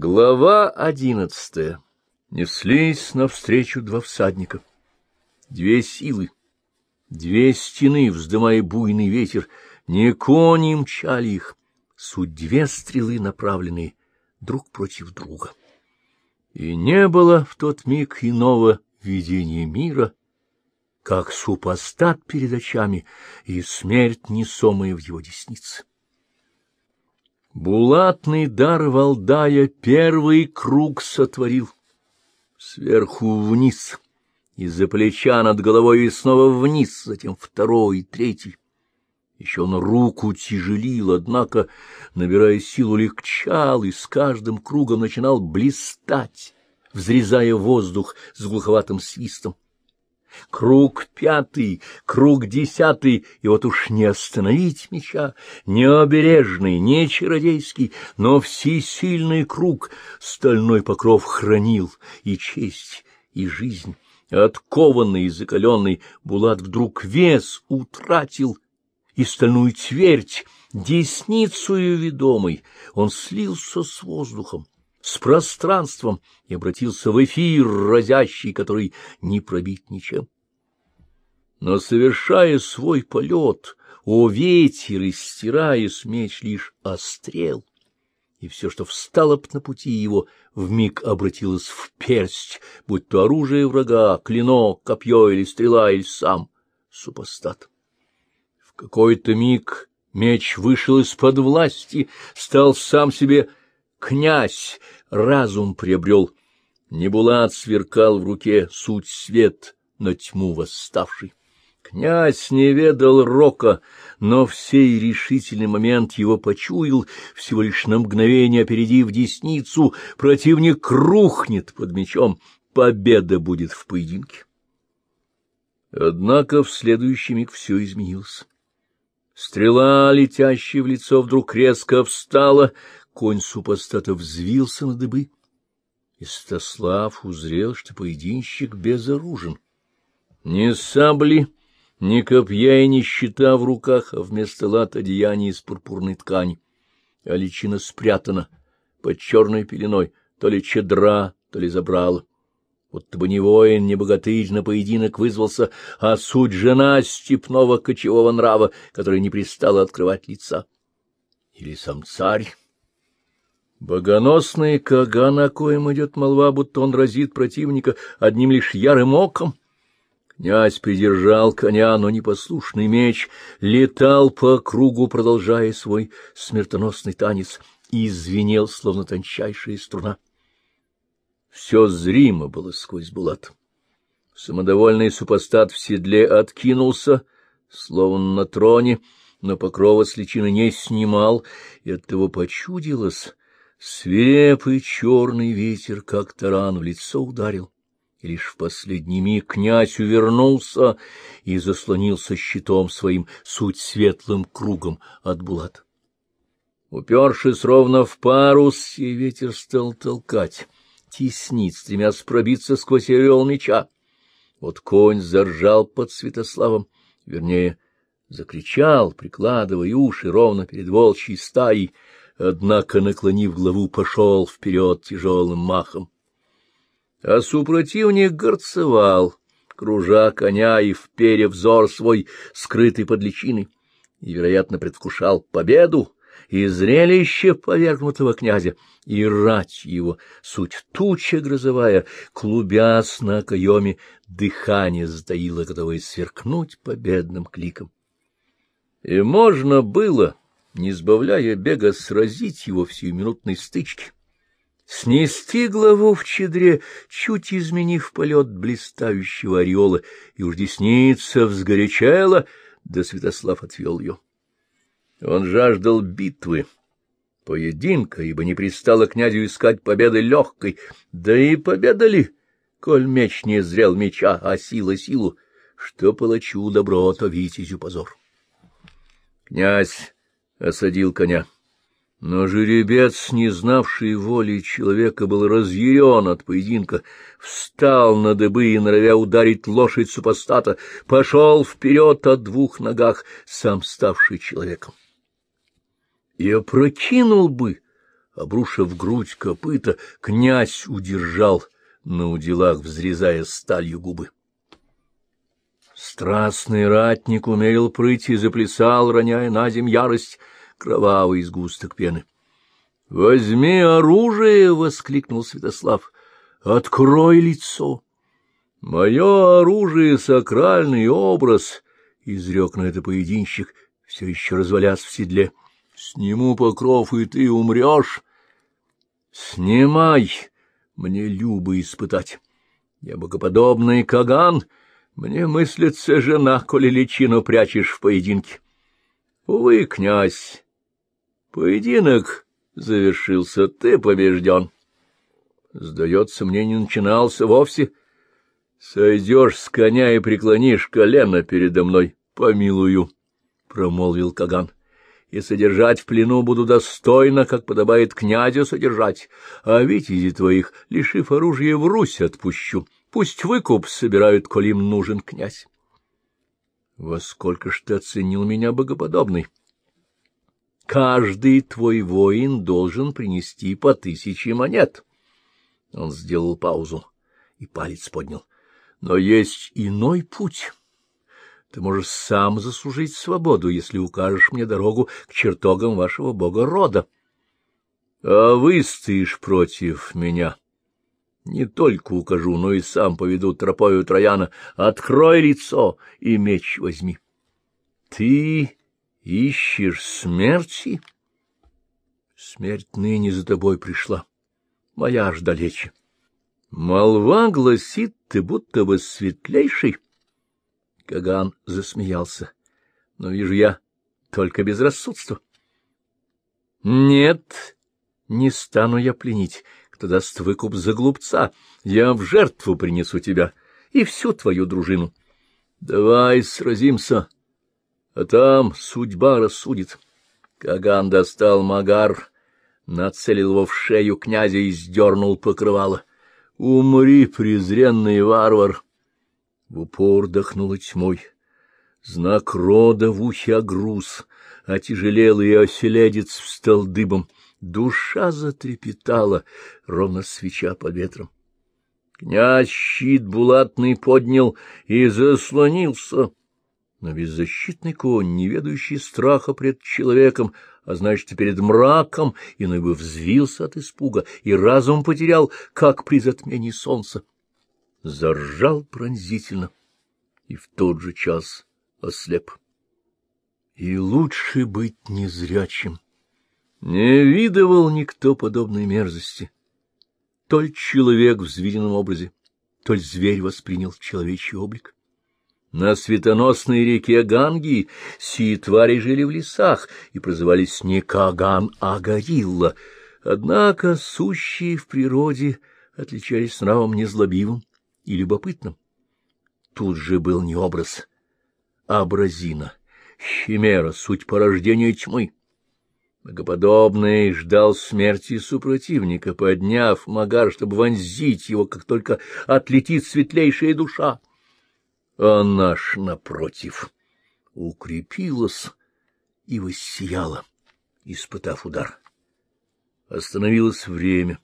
Глава одиннадцатая. Неслись навстречу два всадника. Две силы, две стены, вздымая буйный ветер, не кони мчали их, суть две стрелы, направленные друг против друга. И не было в тот миг иного видения мира, как супостат перед очами и смерть, несомая в его деснице. Булатный дар Валдая первый круг сотворил. Сверху вниз, из-за плеча над головой и снова вниз, затем второй, третий. Еще он руку тяжелил, однако, набирая силу, легчал и с каждым кругом начинал блистать, взрезая воздух с глуховатым свистом. Круг пятый, круг десятый, и вот уж не остановить меча, не обережный, не чародейский, но всесильный круг стальной покров хранил и честь, и жизнь. Откованный и закаленный Булат вдруг вес утратил, и стальную твердь, десницую ведомой, он слился с воздухом с пространством и обратился в эфир разящий, который не пробить ничем. Но, совершая свой полет, о ветер, истирая с меч лишь острел, и все, что встало б на пути его, вмиг обратилось в персть, будь то оружие врага, клинок, копье или стрела, или сам супостат. В какой-то миг меч вышел из-под власти, стал сам себе князь, разум приобрел. Небулат сверкал в руке суть свет на тьму восставший. Князь не ведал рока, но в сей решительный момент его почуял, всего лишь на мгновение опередив десницу, противник рухнет под мечом, победа будет в поединке. Однако в следующий миг все изменилось. Стрела, летящая в лицо, вдруг резко встала, конь супостата взвился на дыбы, и Стаслав узрел, что поединщик безоружен. Ни сабли, ни копья и ни щита в руках, а вместо лад одеяния из пурпурной ткани, а личина спрятана под черной пеленой, то ли чедра, то ли забрала. Вот бы не воин, не богатырь на поединок вызвался, а суть жена степного кочевого нрава, которая не пристала открывать лица. Или сам царь. Богоносный Каган, о коем идет молва, будто он разит противника одним лишь ярым оком. Князь придержал коня, но непослушный меч летал по кругу, продолжая свой смертоносный танец, и звенел, словно тончайшая струна. Все зримо было сквозь булат. Самодовольный супостат в седле откинулся, словно на троне, но покрова с личины не снимал, и оттого почудилось, Свирепый черный ветер, как таран, в лицо ударил, и лишь в последний миг князь увернулся и заслонился щитом своим суть светлым кругом от булат. Упершись ровно в парус, сей ветер стал толкать, теснить, стремясь пробиться сквозь орел меча. Вот конь заржал под Святославом, вернее, закричал, прикладывая уши ровно перед волчьей стаей, однако, наклонив главу, пошел вперед тяжелым махом. А супротивник горцевал, кружа коня и вперев взор свой, скрытый под личиной, и, вероятно, предвкушал победу и зрелище повергнутого князя, и рать его, суть туча грозовая, клубясь на окоеме, дыхание сдаило, готовое сверкнуть победным кликом. И можно было не сбавляя бега, сразить его в сиюминутной стычке, снести главу в чедре, чуть изменив полет блистающего ореола, и уж десница взгорячала, да Святослав отвел ее. Он жаждал битвы, поединка, ибо не пристало князю искать победы легкой, да и победа ли, коль меч не зрел меча, а сила силу, что палачу добро, то витязю позор. Князь осадил коня. Но жеребец, не знавший воли человека, был разъярен от поединка, встал на дыбы и, норовя ударить лошадь супостата, пошел вперед о двух ногах, сам ставший человеком. И опрокинул бы, Обрушив грудь копыта, князь удержал на уделах, взрезая сталью губы. Страстный ратник умерил прыть и заплясал, роняя на земь ярость, кровавый сгусток пены. — Возьми оружие! — воскликнул Святослав. — Открой лицо! — Мое оружие — сакральный образ! — изрек на это поединщик, все еще развалясь в седле. — Сниму покров, и ты умрешь. — Снимай! Мне любо испытать. Я богоподобный Каган. Мне мыслится жена, коли личину прячешь в поединке. Увы, князь, поединок завершился, ты побежден. Сдается, мне не начинался вовсе. Сойдешь с коня и преклонишь колено передо мной, помилую, — промолвил Каган. И содержать в плену буду достойно, как подобает князю содержать, а витязи твоих, лишив оружия, в Русь отпущу. Пусть выкуп собирают, коли им нужен князь. Во сколько ж ты оценил меня, богоподобный? Каждый твой воин должен принести по тысяче монет. Он сделал паузу и палец поднял. Но есть иной путь. Ты можешь сам заслужить свободу, если укажешь мне дорогу к чертогам вашего бога рода. А выстоишь против меня. Не только укажу, но и сам поведу тропою Трояна. Открой лицо и меч возьми. Ты Ищешь смерти? Смерть ныне за тобой пришла, моя аж далече. Молва гласит, ты будто бы светлейший. Каган засмеялся. Но вижу я только безрассудство. Нет, не стану я пленить, кто даст выкуп за глупца. Я в жертву принесу тебя и всю твою дружину. Давай сразимся а там судьба рассудит. Каган достал магар, нацелил его в шею князя и сдернул покрывало. «Умри, презренный варвар!» В упор дохнула тьмой. Знак рода в ухе огруз, отяжелел и оселедец встал дыбом. Душа затрепетала, ровно свеча под ветром. Князь щит булатный поднял и заслонился но беззащитный конь, не ведающий страха пред человеком, а значит, перед мраком, иной бы взвился от испуга и разум потерял, как при затмении солнца. Заржал пронзительно и в тот же час ослеп. И лучше быть незрячим. Не видывал никто подобной мерзости. Толь человек в зверином образе, толь зверь воспринял человечий облик. На светоносной реке Ганги сии твари жили в лесах и прозывались не Каган, а Горилла. Однако сущие в природе отличались нравом незлобивым и любопытным. Тут же был не образ, а образина, химера, суть порождения тьмы. Богоподобный ждал смерти супротивника, подняв магар, чтобы вонзить его, как только отлетит светлейшая душа а наш, напротив, укрепилась и воссияла, испытав удар. Остановилось время,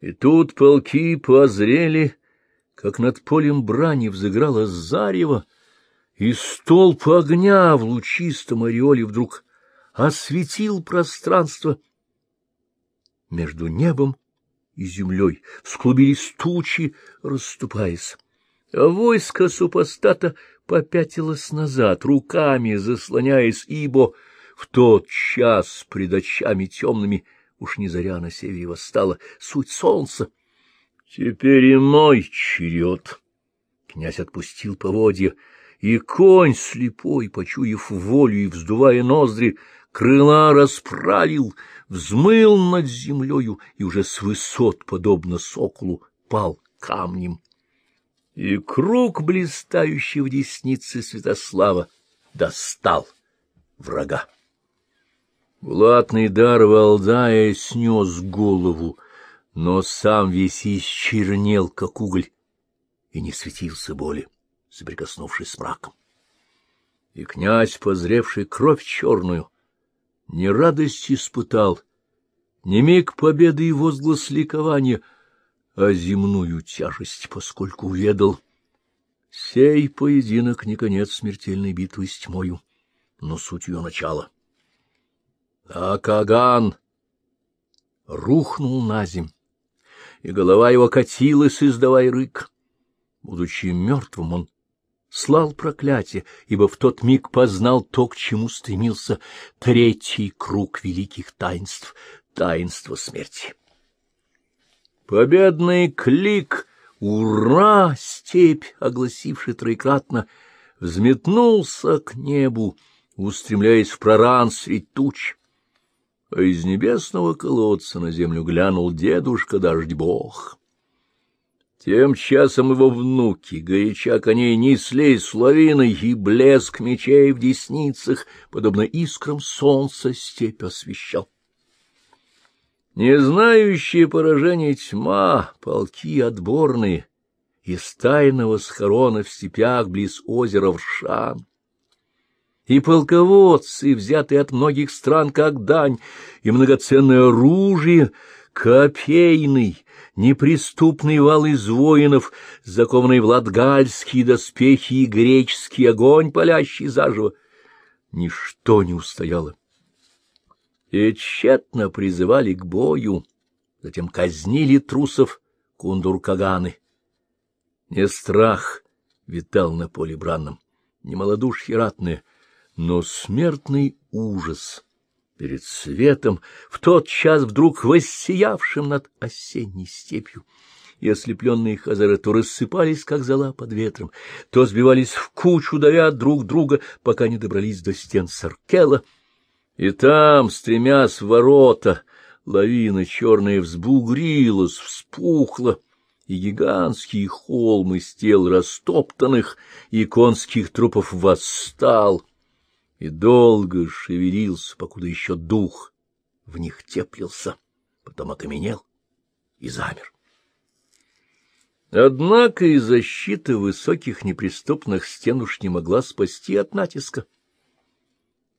и тут полки позрели, как над полем брани взыграло зарево, и столб огня в лучистом ореоле вдруг осветил пространство. Между небом и землей склубились тучи, расступаясь. Войско супостата попятилось назад, руками заслоняясь, ибо в тот час пред очами темными уж не заря на севере восстала суть солнца. Теперь и мой черед. Князь отпустил поводья, и конь слепой, почуяв волю и вздувая ноздри, крыла расправил, взмыл над землею и уже с высот, подобно соколу, пал камнем и круг, блистающий в деснице Святослава, достал врага. Влатный дар Валдая снес голову, но сам весь исчернел, как уголь, и не светился боли, соприкоснувшись с мраком. И князь, позревший кровь черную, не радость испытал, не миг победы и возглас ликования, а земную тяжесть, поскольку уведал. Сей поединок не конец смертельной битвы с тьмою, но суть ее начала. А Каган рухнул на земь, и голова его катилась, издавая рык. Будучи мертвым, он слал проклятие, ибо в тот миг познал то, к чему стремился третий круг великих таинств — таинство смерти. Победный клик «Ура!» степь, огласивший троекратно, взметнулся к небу, устремляясь в проран средь туч. А из небесного колодца на землю глянул дедушка дождь бог. Тем часом его внуки, горяча коней, неслись лавиной, и блеск мечей в десницах, подобно искрам солнца, степь освещал. Не знающие поражений тьма, полки отборные, из тайного схорона в степях близ озера Вшан. И полководцы, взятые от многих стран как дань, и многоценное оружие, копейный, неприступный вал из воинов, закованный в латгальские доспехи и греческий огонь, палящий заживо. Ничто не устояло. И тщетно призывали к бою, затем казнили трусов кундуркаганы. Не страх витал на поле бранном, не малодушье ратное, но смертный ужас — перед светом, в тот час вдруг воссиявшим над осенней степью. И ослепленные хазары то рассыпались, как зола под ветром, то сбивались в кучу, давя друг друга, пока не добрались до стен Саркела. И там, стремясь в ворота, лавина черная взбугрилась, вспухла, и гигантский холм из тел растоптанных и конских трупов восстал — и долго шевелился, покуда еще дух в них теплился, потом окаменел и замер. Однако и защита высоких неприступных стен уж не могла спасти от натиска.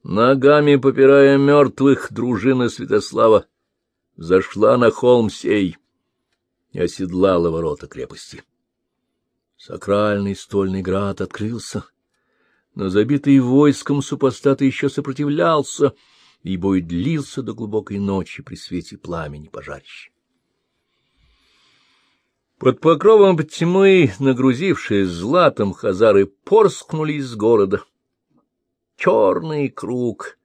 Ногами попирая мертвых, дружина Святослава зашла на холм сей и оседлала ворота крепости. Сакральный стольный град открылся, но забитый войском супостат еще сопротивлялся, и бой длился до глубокой ночи при свете пламени пожарища. Под покровом тьмы, нагрузившие златом, хазары порскнули из города. Черный круг,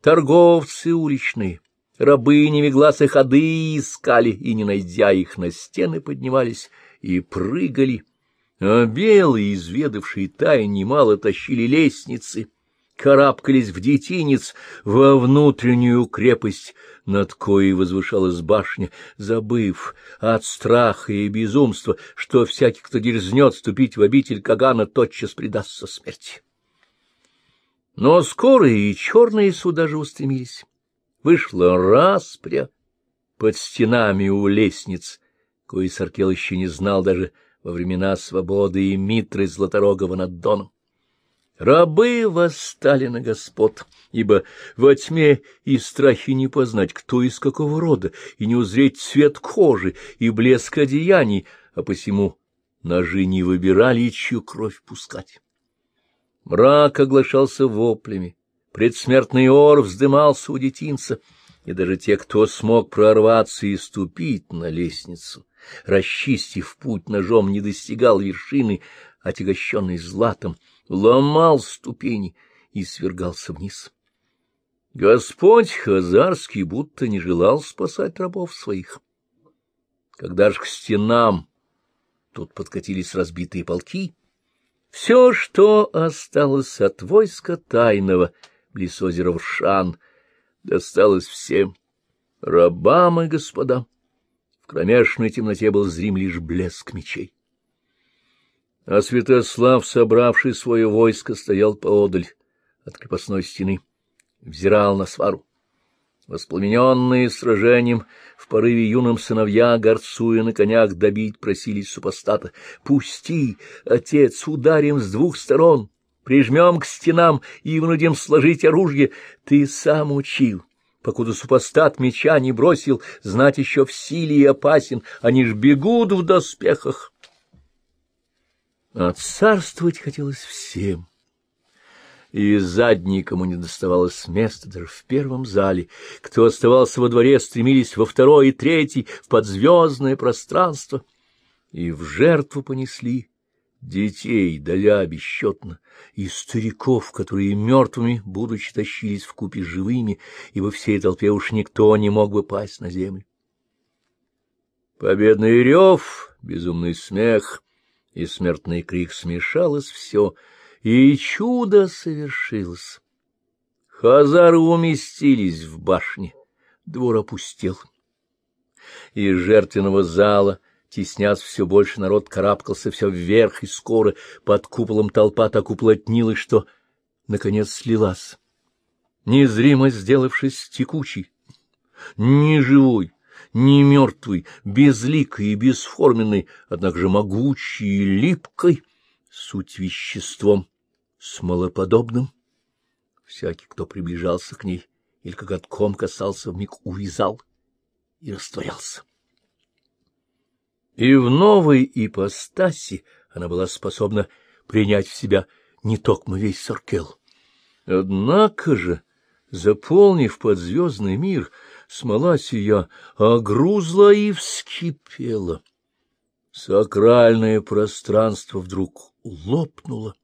торговцы уличные, рабы невегласы ходы искали, и, не найдя их, на стены поднимались и прыгали — а белые, изведавшие тай, немало тащили лестницы, карабкались в детинец во внутреннюю крепость, над коей возвышалась башня, забыв от страха и безумства, что всякий, кто дерзнет ступить в обитель Кагана, тотчас предастся смерти. Но скоро и черные суда же устремились. Вышла распря под стенами у лестниц, кое Саркел еще не знал даже, — во времена свободы и Митры Златорогова над Доном. Рабы восстали на господ, ибо во тьме и страхе не познать, кто из какого рода, и не узреть цвет кожи и блеск одеяний, а посему ножи не выбирали, чью кровь пускать. Мрак оглашался воплями, предсмертный ор вздымался у детинца, и даже те, кто смог прорваться и ступить на лестницу, расчистив путь ножом, не достигал вершины, отягощенный златом, ломал ступени и свергался вниз. Господь Хазарский будто не желал спасать рабов своих. Когда ж к стенам тут подкатились разбитые полки, все, что осталось от войска тайного близ озера Вршан, досталось всем, рабам и господам. В кромешной темноте был зрим лишь блеск мечей. А Святослав, собравший свое войско, стоял поодаль от крепостной стены, взирал на свару. Воспламененные сражением, в порыве юным сыновья, горцуя на конях, добить просились супостата. «Пусти, отец, ударим с двух сторон, прижмем к стенам и вынудим сложить оружие. Ты сам учил, покуда супостат меча не бросил, знать еще в силе и опасен, они ж бегут в доспехах. А царствовать хотелось всем. И задней кому не доставалось места даже в первом зале. Кто оставался во дворе, стремились во второй и третий, в подзвездное пространство. И в жертву понесли детей, давя бесчетно, и стариков, которые мертвыми, будучи, тащились в купе живыми, и во всей толпе уж никто не мог бы пасть на землю. Победный рев, безумный смех и смертный крик смешалось все, и чудо совершилось. Хазары уместились в башне, двор опустел. Из жертвенного зала Теснясь все больше, народ карабкался все вверх, и скоро под куполом толпа так уплотнилась, что, наконец, слилась. Незримо сделавшись текучей, ни живой, ни мертвый, безликой и бесформенной, однако же могучей и липкой, суть веществом, смолоподобным. Всякий, кто приближался к ней или коготком касался, вмиг увязал и растворялся. И в новой ипостаси она была способна принять в себя не токмо весь Саркел. Однако же, заполнив подзвездный мир, смола сия огрузла и вскипела. Сакральное пространство вдруг лопнуло,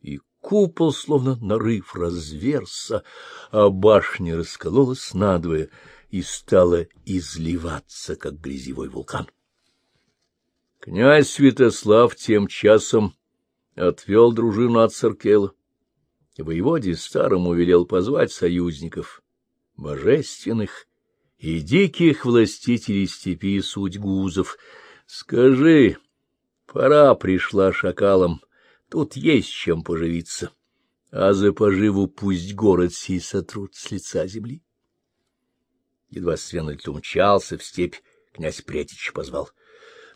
и купол, словно нарыв, разверся, а башня раскололась надвое и стала изливаться, как грязевой вулкан. Князь Святослав тем часом отвел дружину от Церкела. Воеводе старому велел позвать союзников, божественных и диких властителей степи суть гузов. Скажи, пора пришла шакалам, тут есть чем поживиться, а за поживу пусть город сей сотрут с лица земли. Едва Свенальд умчался в степь, князь Претич позвал —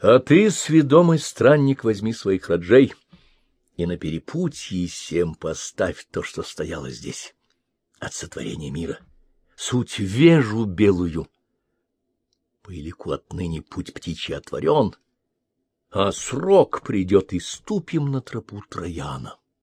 а ты, сведомый странник, возьми своих раджей и на перепутье всем поставь то, что стояло здесь, от сотворения мира, суть вежу белую. По илику отныне путь птичий отворен, а срок придет, и ступим на тропу Трояна.